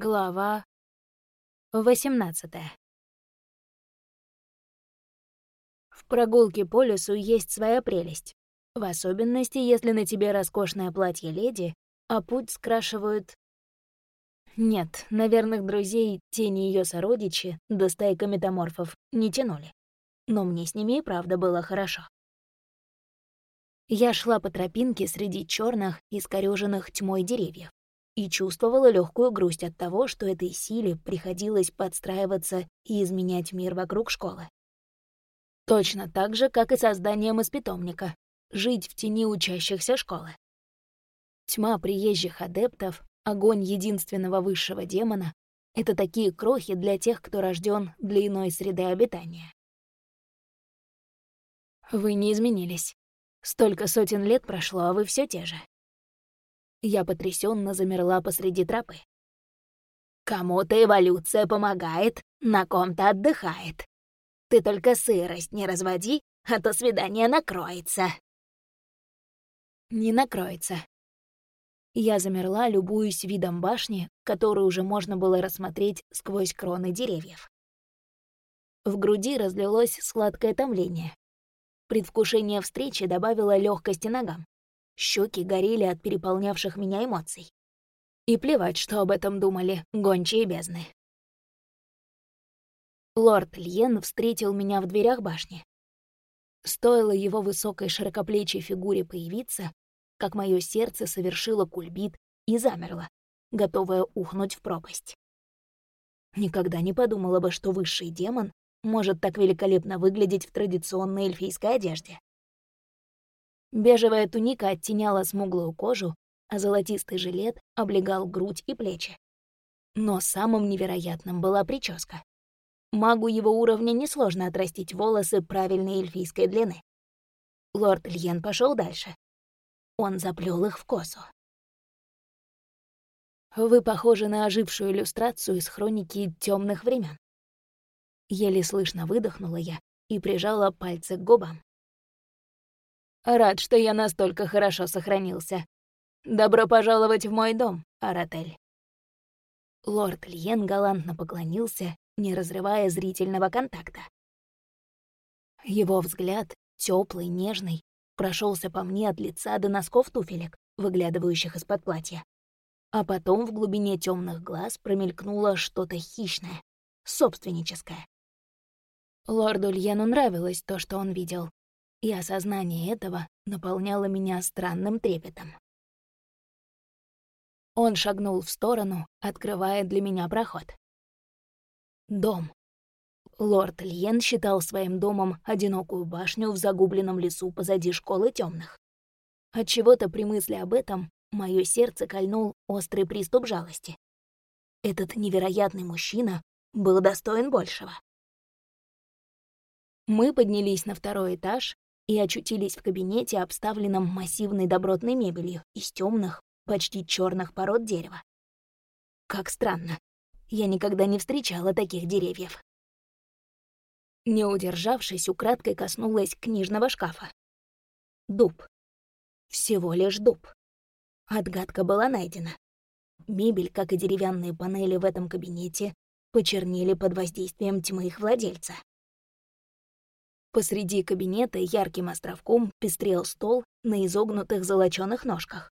Глава 18 В прогулке по лесу есть своя прелесть. В особенности, если на тебе роскошное платье леди, а путь скрашивают... Нет, наверное, друзей тени ее сородичи до стайка метаморфов не тянули. Но мне с ними и правда было хорошо. Я шла по тропинке среди черных, искорёженных тьмой деревьев и чувствовала легкую грусть от того, что этой силе приходилось подстраиваться и изменять мир вокруг школы. Точно так же, как и созданием из питомника — жить в тени учащихся школы. Тьма приезжих адептов, огонь единственного высшего демона — это такие крохи для тех, кто рожден для иной среды обитания. Вы не изменились. Столько сотен лет прошло, а вы все те же. Я потрясенно замерла посреди тропы. Кому-то эволюция помогает, на ком-то отдыхает. Ты только сырость не разводи, а то свидание накроется. Не накроется. Я замерла, любуясь видом башни, которую уже можно было рассмотреть сквозь кроны деревьев. В груди разлилось сладкое томление. Предвкушение встречи добавило легкости ногам. Щеки горели от переполнявших меня эмоций. И плевать, что об этом думали гончие бездны. Лорд Льен встретил меня в дверях башни. Стоило его высокой широкоплечей фигуре появиться, как мое сердце совершило кульбит и замерло, готовое ухнуть в пропасть. Никогда не подумала бы, что высший демон может так великолепно выглядеть в традиционной эльфийской одежде. Бежевая туника оттеняла смуглую кожу, а золотистый жилет облегал грудь и плечи. Но самым невероятным была прическа. Магу его уровня несложно отрастить волосы правильной эльфийской длины. Лорд Льен пошел дальше. Он заплел их в косу. Вы похожи на ожившую иллюстрацию из хроники темных времен. Еле слышно выдохнула я и прижала пальцы к губам. Рад, что я настолько хорошо сохранился. Добро пожаловать в мой дом, Аратель. Лорд Льен галантно поклонился, не разрывая зрительного контакта. Его взгляд, теплый, нежный, прошелся по мне от лица до носков туфелек, выглядывающих из-под платья. А потом в глубине темных глаз промелькнуло что-то хищное, собственническое. Лорду Льену нравилось то, что он видел, и осознание этого наполняло меня странным трепетом. Он шагнул в сторону, открывая для меня проход. Дом. Лорд Льен считал своим домом одинокую башню в загубленном лесу позади школы темных. Отчего-то при мысли об этом мое сердце кольнул острый приступ жалости. Этот невероятный мужчина был достоин большего. Мы поднялись на второй этаж и очутились в кабинете, обставленном массивной добротной мебелью из темных, почти черных пород дерева. Как странно. Я никогда не встречала таких деревьев. Не удержавшись, украдкой коснулась книжного шкафа. Дуб. Всего лишь дуб. Отгадка была найдена. Мебель, как и деревянные панели в этом кабинете, почернели под воздействием тьмы их владельца. Посреди кабинета ярким островком пестрел стол на изогнутых золочёных ножках.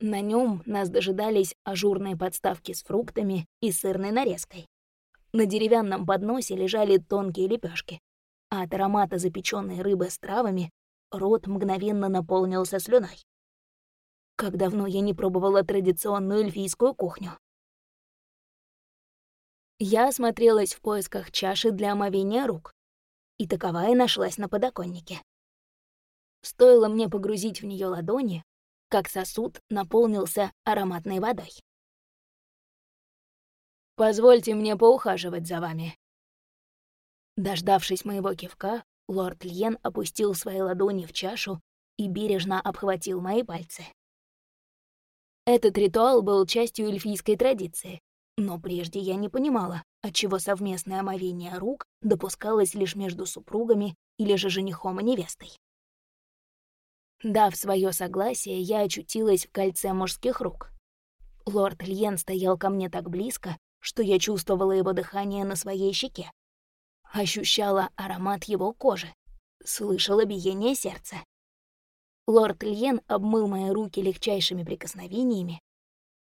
На нем нас дожидались ажурные подставки с фруктами и сырной нарезкой. На деревянном подносе лежали тонкие лепешки, а от аромата запеченной рыбы с травами рот мгновенно наполнился слюной. Как давно я не пробовала традиционную эльфийскую кухню. Я осмотрелась в поисках чаши для омовения рук, и таковая нашлась на подоконнике. Стоило мне погрузить в нее ладони, как сосуд наполнился ароматной водой. «Позвольте мне поухаживать за вами». Дождавшись моего кивка, лорд Льен опустил свои ладони в чашу и бережно обхватил мои пальцы. Этот ритуал был частью эльфийской традиции, но прежде я не понимала, отчего совместное омовение рук допускалось лишь между супругами или же женихом и невестой. Дав свое согласие, я очутилась в кольце мужских рук. Лорд Льен стоял ко мне так близко, что я чувствовала его дыхание на своей щеке. Ощущала аромат его кожи, слышала биение сердца. Лорд Льен обмыл мои руки легчайшими прикосновениями,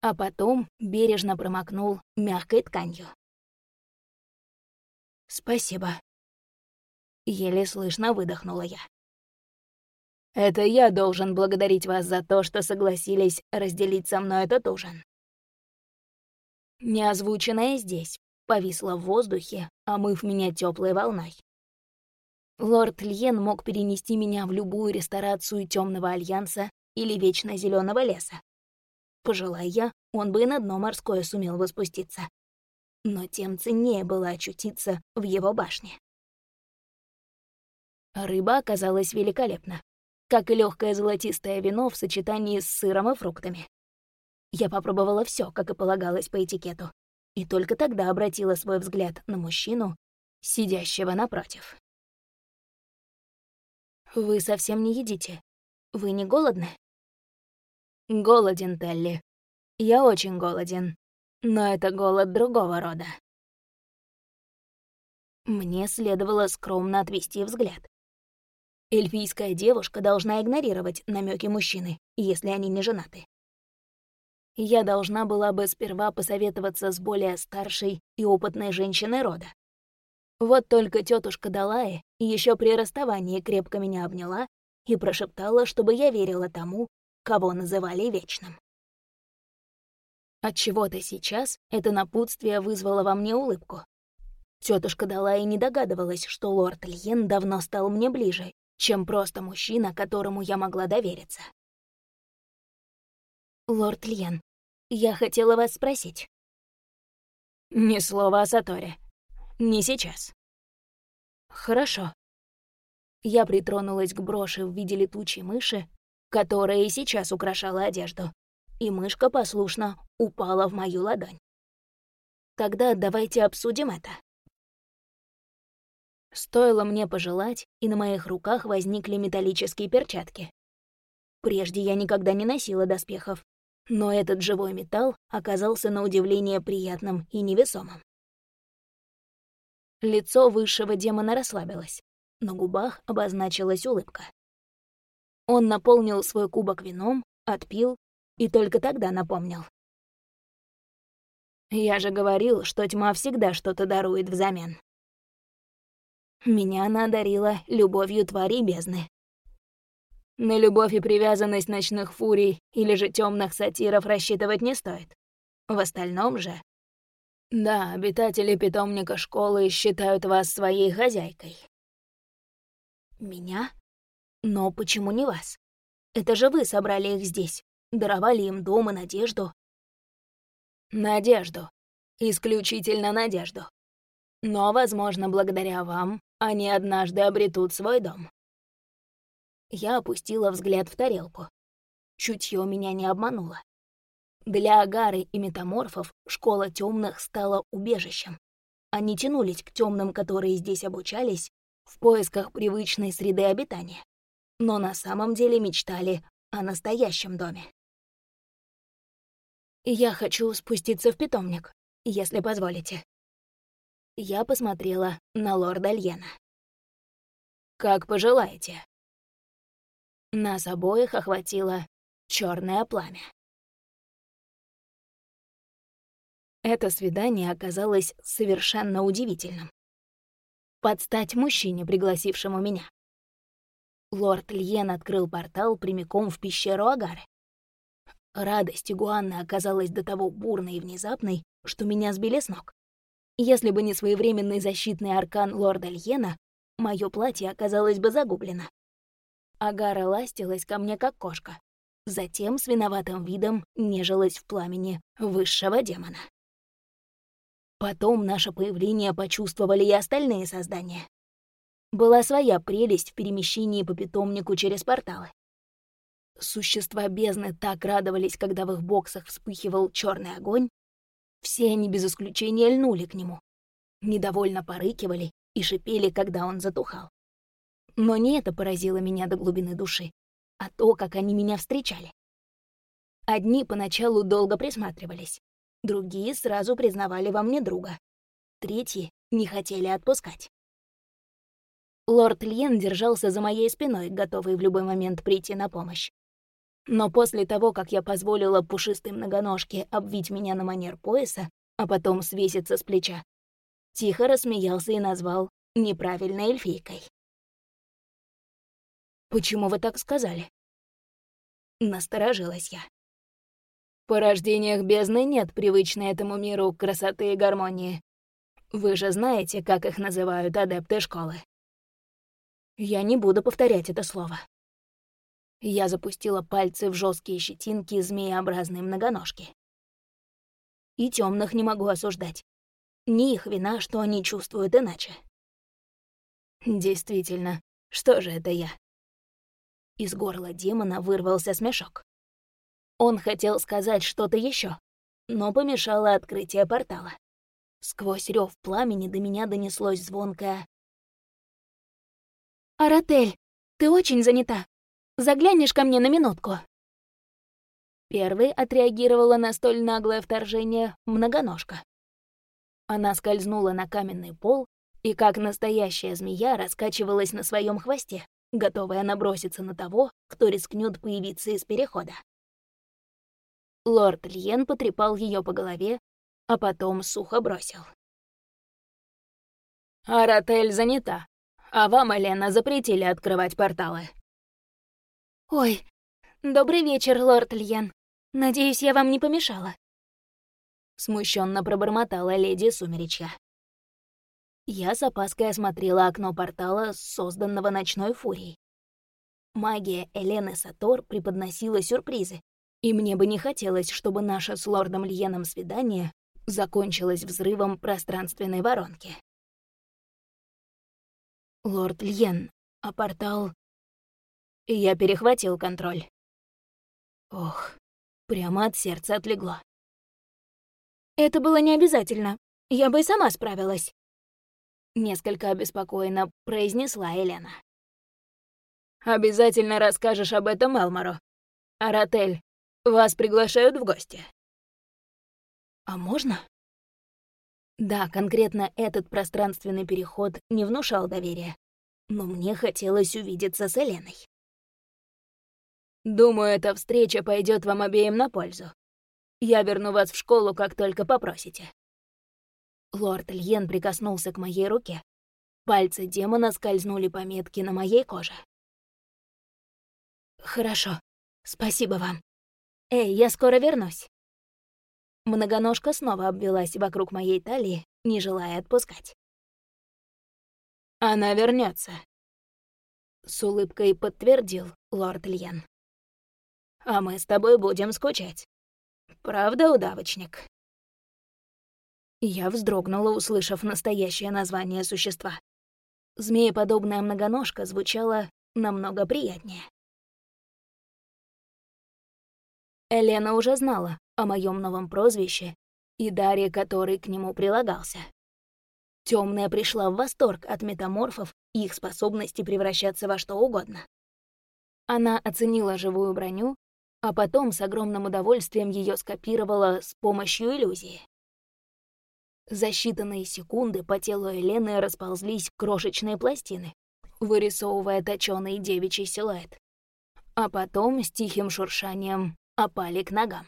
а потом бережно промокнул мягкой тканью. «Спасибо», — еле слышно выдохнула я. «Это я должен благодарить вас за то, что согласились разделить со мной этот ужин». Неозвученное здесь повисло в воздухе, омыв меня теплой волной. Лорд Льен мог перенести меня в любую ресторацию Темного Альянса или Вечно Зеленого леса. Пожелая я, он бы и на дно морское сумел бы спуститься. Но тем ценнее было очутиться в его башне. Рыба оказалась великолепна, как и легкое золотистое вино в сочетании с сыром и фруктами. Я попробовала все, как и полагалось по этикету, и только тогда обратила свой взгляд на мужчину, сидящего напротив. «Вы совсем не едите. Вы не голодны?» «Голоден, Телли. Я очень голоден. Но это голод другого рода». Мне следовало скромно отвести взгляд. Эльфийская девушка должна игнорировать намеки мужчины, если они не женаты я должна была бы сперва посоветоваться с более старшей и опытной женщиной рода. Вот только тетушка Далая еще при расставании крепко меня обняла и прошептала, чтобы я верила тому, кого называли Вечным. Отчего-то сейчас это напутствие вызвало во мне улыбку. Тетушка Далая не догадывалась, что лорд Льен давно стал мне ближе, чем просто мужчина, которому я могла довериться. «Лорд Льен, я хотела вас спросить». «Ни слова о Саторе. Не сейчас». «Хорошо». Я притронулась к броши в виде летучей мыши, которая и сейчас украшала одежду, и мышка послушно упала в мою ладонь. Тогда давайте обсудим это. Стоило мне пожелать, и на моих руках возникли металлические перчатки. Прежде я никогда не носила доспехов, но этот живой металл оказался на удивление приятным и невесомым. Лицо высшего демона расслабилось, на губах обозначилась улыбка. Он наполнил свой кубок вином, отпил и только тогда напомнил. «Я же говорил, что тьма всегда что-то дарует взамен». Меня она одарила любовью твари бездны, на любовь и привязанность ночных фурий или же темных сатиров рассчитывать не стоит. В остальном же... Да, обитатели питомника школы считают вас своей хозяйкой. Меня? Но почему не вас? Это же вы собрали их здесь, даровали им дом и надежду. Надежду. Исключительно надежду. Но, возможно, благодаря вам они однажды обретут свой дом. Я опустила взгляд в тарелку. Чутье меня не обмануло. Для агары и метаморфов школа темных стала убежищем. Они тянулись к темным, которые здесь обучались, в поисках привычной среды обитания. Но на самом деле мечтали о настоящем доме. «Я хочу спуститься в питомник, если позволите». Я посмотрела на лорда Льена. «Как пожелаете», нас обоих охватило черное пламя. Это свидание оказалось совершенно удивительным. Под стать мужчине, пригласившему меня. Лорд Льен открыл портал прямиком в пещеру Агары. Радость Игуанны оказалась до того бурной и внезапной, что меня сбили с ног. Если бы не своевременный защитный аркан лорда Льена, мое платье оказалось бы загублено. Агара ластилась ко мне, как кошка. Затем с виноватым видом нежилась в пламени высшего демона. Потом наше появление почувствовали и остальные создания. Была своя прелесть в перемещении по питомнику через порталы. Существа бездны так радовались, когда в их боксах вспыхивал черный огонь. Все они без исключения льнули к нему. Недовольно порыкивали и шипели, когда он затухал. Но не это поразило меня до глубины души, а то, как они меня встречали. Одни поначалу долго присматривались, другие сразу признавали во мне друга, третьи не хотели отпускать. Лорд Льен держался за моей спиной, готовый в любой момент прийти на помощь. Но после того, как я позволила пушистой многоножке обвить меня на манер пояса, а потом свеситься с плеча, тихо рассмеялся и назвал неправильной эльфийкой. «Почему вы так сказали?» Насторожилась я. По рождениях бездны нет привычной этому миру красоты и гармонии. Вы же знаете, как их называют адепты школы. Я не буду повторять это слово. Я запустила пальцы в жесткие щетинки змееобразной многоножки. И темных не могу осуждать. Не их вина, что они чувствуют иначе. Действительно, что же это я? Из горла демона вырвался смешок. Он хотел сказать что-то еще, но помешало открытие портала. Сквозь рев пламени до меня донеслось звонкое «Аратель, ты очень занята. Заглянешь ко мне на минутку?» Первой отреагировала на столь наглое вторжение многоножка. Она скользнула на каменный пол и, как настоящая змея, раскачивалась на своем хвосте, готовая наброситься на того, кто рискнет появиться из перехода. Лорд Льен потрепал ее по голове, а потом сухо бросил. «Аратель занята а вам, Елена, запретили открывать порталы». «Ой, добрый вечер, лорд Льен. Надеюсь, я вам не помешала?» Смущенно пробормотала леди Сумеречья. Я с опаской осмотрела окно портала, созданного ночной фурией. Магия Элены Сатор преподносила сюрпризы, и мне бы не хотелось, чтобы наше с лордом Льеном свидание закончилось взрывом пространственной воронки. Лорд Льен, а портал... я перехватил контроль. Ох, прямо от сердца отлегло. Это было не обязательно. Я бы и сама справилась. Несколько обеспокоенно произнесла Елена. «Обязательно расскажешь об этом Элмору. Аратель, вас приглашают в гости». «А можно?» Да, конкретно этот пространственный переход не внушал доверия, но мне хотелось увидеться с Еленой. Думаю, эта встреча пойдет вам обеим на пользу. Я верну вас в школу, как только попросите. Лорд Льен прикоснулся к моей руке. Пальцы демона скользнули по метке на моей коже. «Хорошо, спасибо вам. Эй, я скоро вернусь». Многоножка снова обвелась вокруг моей талии, не желая отпускать. «Она вернется, с улыбкой подтвердил лорд Льен. «А мы с тобой будем скучать. Правда, удавочник?» Я вздрогнула, услышав настоящее название существа. Змееподобная многоножка звучала намного приятнее. Элена уже знала, о моем новом прозвище и даре, который к нему прилагался. Темная пришла в восторг от метаморфов и их способности превращаться во что угодно. Она оценила живую броню, а потом с огромным удовольствием ее скопировала с помощью иллюзии. За считанные секунды по телу Елены расползлись крошечные пластины, вырисовывая точёный девичий силуэт. А потом с тихим шуршанием опали к ногам.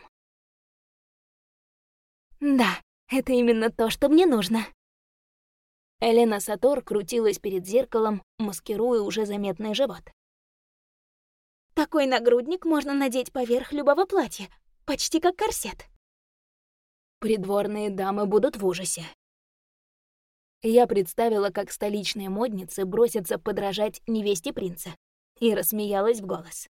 Да, это именно то, что мне нужно. Элена Сатор крутилась перед зеркалом, маскируя уже заметный живот. Такой нагрудник можно надеть поверх любого платья, почти как корсет. Придворные дамы будут в ужасе. Я представила, как столичные модницы бросятся подражать невесте принца, и рассмеялась в голос.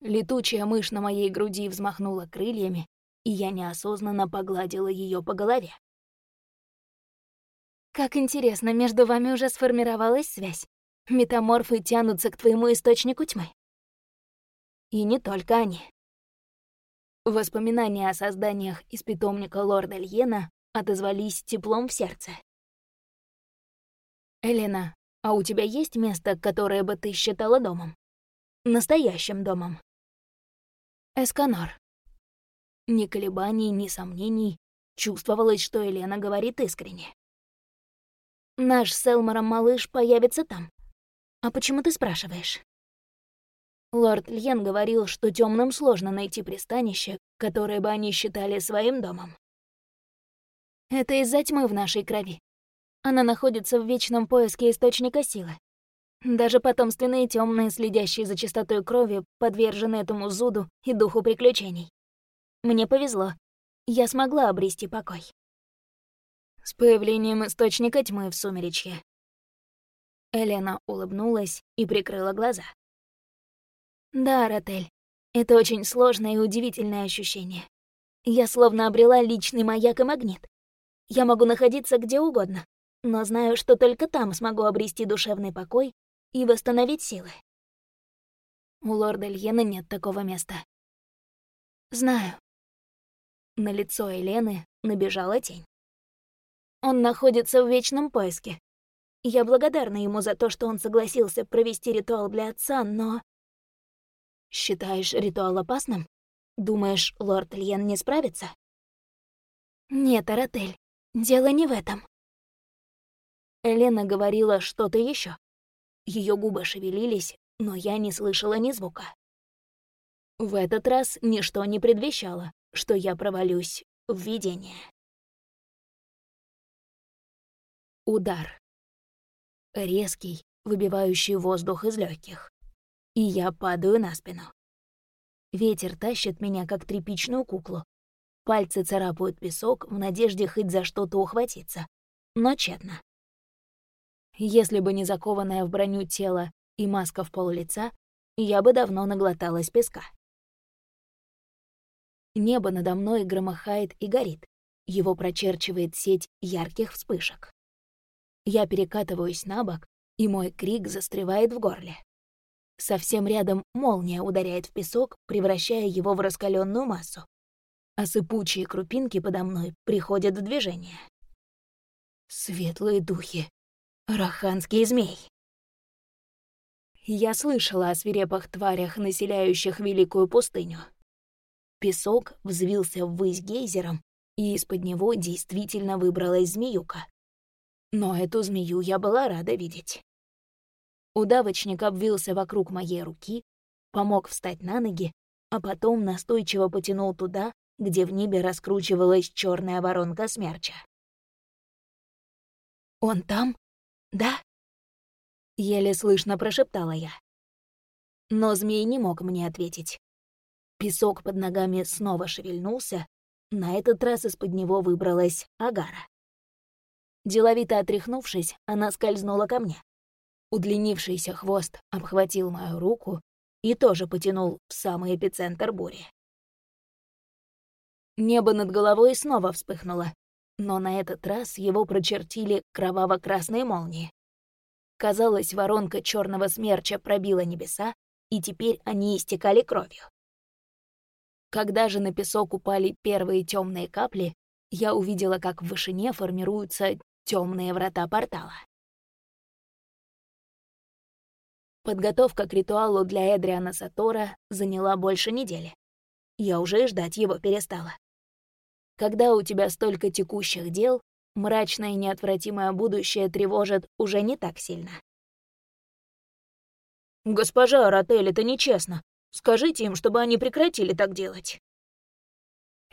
Летучая мышь на моей груди взмахнула крыльями, и я неосознанно погладила ее по голове. «Как интересно, между вами уже сформировалась связь. Метаморфы тянутся к твоему источнику тьмы». И не только они. Воспоминания о созданиях из питомника лорда Льена отозвались теплом в сердце. «Элена, а у тебя есть место, которое бы ты считала домом? Настоящим домом?» Эсканор. Ни колебаний, ни сомнений. Чувствовалось, что Елена говорит искренне. Наш с Элмором малыш появится там. А почему ты спрашиваешь? Лорд Льен говорил, что темным сложно найти пристанище, которое бы они считали своим домом. Это из-за тьмы в нашей крови. Она находится в вечном поиске источника силы. Даже потомственные темные, следящие за чистотой крови, подвержены этому зуду и духу приключений. Мне повезло. Я смогла обрести покой. С появлением источника тьмы в сумеречье. Элена улыбнулась и прикрыла глаза. Да, Ротель, это очень сложное и удивительное ощущение. Я словно обрела личный маяк и магнит. Я могу находиться где угодно, но знаю, что только там смогу обрести душевный покой и восстановить силы. У лорда Льена нет такого места. Знаю. На лицо Елены набежала тень. Он находится в вечном поиске. Я благодарна ему за то, что он согласился провести ритуал для отца, но... Считаешь ритуал опасным? Думаешь, лорд Льен не справится? Нет, Аратель, дело не в этом. Елена говорила что-то еще. Ее губы шевелились, но я не слышала ни звука. В этот раз ничто не предвещало, что я провалюсь в видение. Удар. Резкий, выбивающий воздух из легких. И я падаю на спину. Ветер тащит меня, как тряпичную куклу. Пальцы царапают песок в надежде хоть за что-то ухватиться. Но тщетно. Если бы не закованное в броню тело и маска в пол лица, я бы давно наглоталась песка. Небо надо мной громыхает и горит. Его прочерчивает сеть ярких вспышек. Я перекатываюсь на бок, и мой крик застревает в горле. Совсем рядом молния ударяет в песок, превращая его в раскаленную массу. А сыпучие крупинки подо мной приходят в движение. Светлые духи. Раханский змей. Я слышала о свирепых тварях, населяющих Великую пустыню. Песок взвился ввысь гейзером, и из-под него действительно выбралась змеюка. Но эту змею я была рада видеть. Удавочник обвился вокруг моей руки, помог встать на ноги, а потом настойчиво потянул туда, где в небе раскручивалась черная воронка смерча. «Он там?» «Да?» — еле слышно прошептала я. Но змей не мог мне ответить. Песок под ногами снова шевельнулся, на этот раз из-под него выбралась Агара. Деловито отряхнувшись, она скользнула ко мне. Удлинившийся хвост обхватил мою руку и тоже потянул в самый эпицентр бури. Небо над головой снова вспыхнуло, но на этот раз его прочертили кроваво-красные молнии. Казалось, воронка черного смерча пробила небеса, и теперь они истекали кровью. Когда же на песок упали первые темные капли, я увидела, как в вышине формируются темные врата портала. Подготовка к ритуалу для Эдриана Сатора заняла больше недели. Я уже ждать его перестала. Когда у тебя столько текущих дел, мрачное и неотвратимое будущее тревожит уже не так сильно. «Госпожа Аратель, это нечестно. Скажите им, чтобы они прекратили так делать».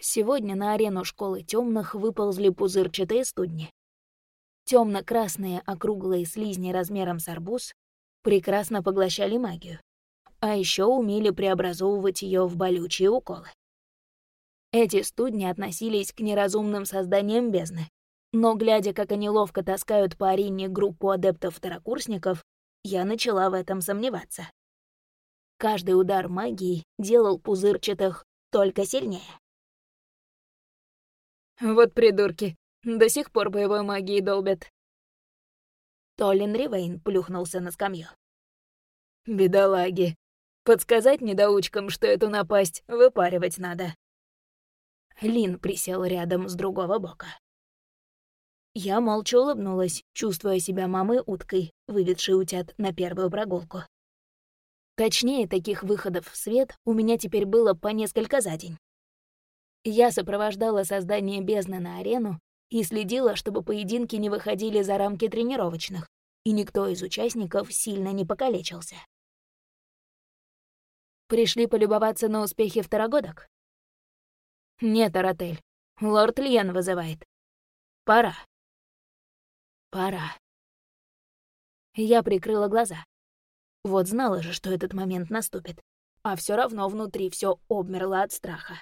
Сегодня на арену школы темных выползли пузырчатые студни. темно красные округлые слизни размером с арбуз прекрасно поглощали магию, а еще умели преобразовывать ее в болючие уколы. Эти студни относились к неразумным созданиям бездны. Но, глядя, как они ловко таскают по арене группу адептов-второкурсников, я начала в этом сомневаться. Каждый удар магии делал пузырчатых только сильнее. Вот придурки, до сих пор боевой магией долбят. Толин Ривейн плюхнулся на скамью. Бедолаги. Подсказать недоучкам, что эту напасть выпаривать надо. Лин присел рядом с другого бока. Я молча улыбнулась, чувствуя себя мамой-уткой, выведшей утят на первую прогулку. Точнее, таких выходов в свет у меня теперь было по несколько за день. Я сопровождала создание бездны на арену и следила, чтобы поединки не выходили за рамки тренировочных, и никто из участников сильно не покалечился. Пришли полюбоваться на успехи второгодок? Нет, Аратель, лорд Льен вызывает. Пора. Пора. Я прикрыла глаза. Вот знала же, что этот момент наступит. А все равно внутри все обмерло от страха.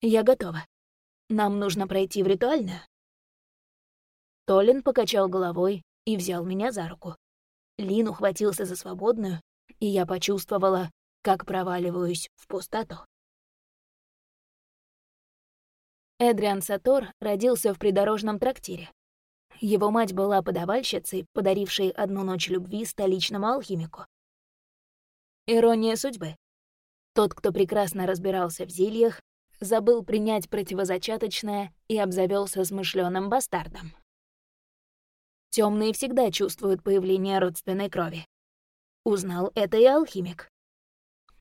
Я готова. Нам нужно пройти в ритуальную. Толин покачал головой и взял меня за руку. Лин ухватился за свободную, и я почувствовала, как проваливаюсь в пустоту. Эдриан Сатор родился в придорожном трактире. Его мать была подавальщицей, подарившей одну ночь любви столичному алхимику. Ирония судьбы. Тот, кто прекрасно разбирался в зельях, забыл принять противозачаточное и обзавелся смышленым бастардом. Темные всегда чувствуют появление родственной крови. Узнал это и алхимик.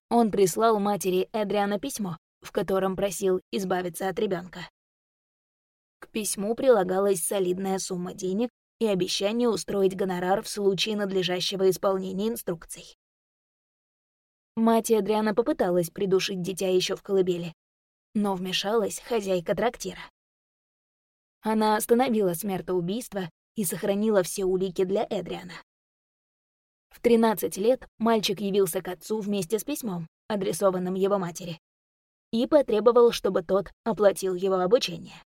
Он прислал матери Эдриана письмо, в котором просил избавиться от ребенка. К письму прилагалась солидная сумма денег и обещание устроить гонорар в случае надлежащего исполнения инструкций. Мать Адриана попыталась придушить дитя еще в колыбели, но вмешалась хозяйка трактира. Она остановила смертоубийство и сохранила все улики для Эдриана. В 13 лет мальчик явился к отцу вместе с письмом, адресованным его матери, и потребовал, чтобы тот оплатил его обучение.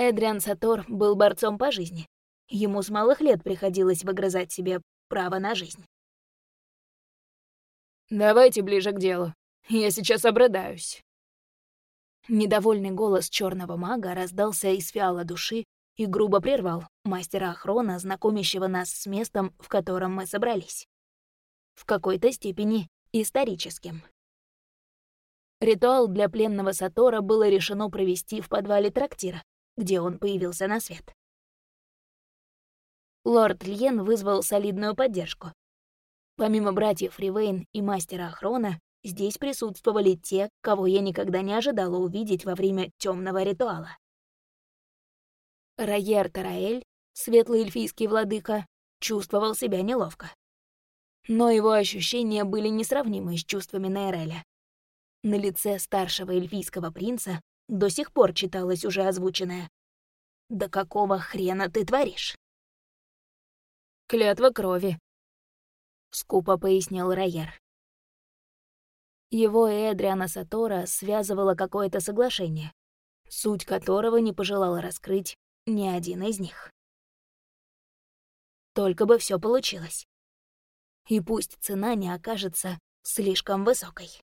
Эдриан Сатор был борцом по жизни. Ему с малых лет приходилось выгрызать себе право на жизнь. «Давайте ближе к делу. Я сейчас обрыдаюсь». Недовольный голос черного мага раздался из фиала души и грубо прервал мастера охрона, знакомящего нас с местом, в котором мы собрались. В какой-то степени историческим. Ритуал для пленного Сатора было решено провести в подвале трактира, где он появился на свет. Лорд Льен вызвал солидную поддержку. Помимо братьев Ривейн и мастера Охрона, здесь присутствовали те, кого я никогда не ожидала увидеть во время темного ритуала. Райер Тараэль, светлый эльфийский владыка, чувствовал себя неловко. Но его ощущения были несравнимы с чувствами Нейреля. На лице старшего эльфийского принца до сих пор читалось уже озвученное. «Да какого хрена ты творишь?» «Клятва крови», — скупо пояснил Райер. Его и Эдриана Сатора связывало какое-то соглашение, суть которого не пожелала раскрыть ни один из них. Только бы все получилось. И пусть цена не окажется слишком высокой.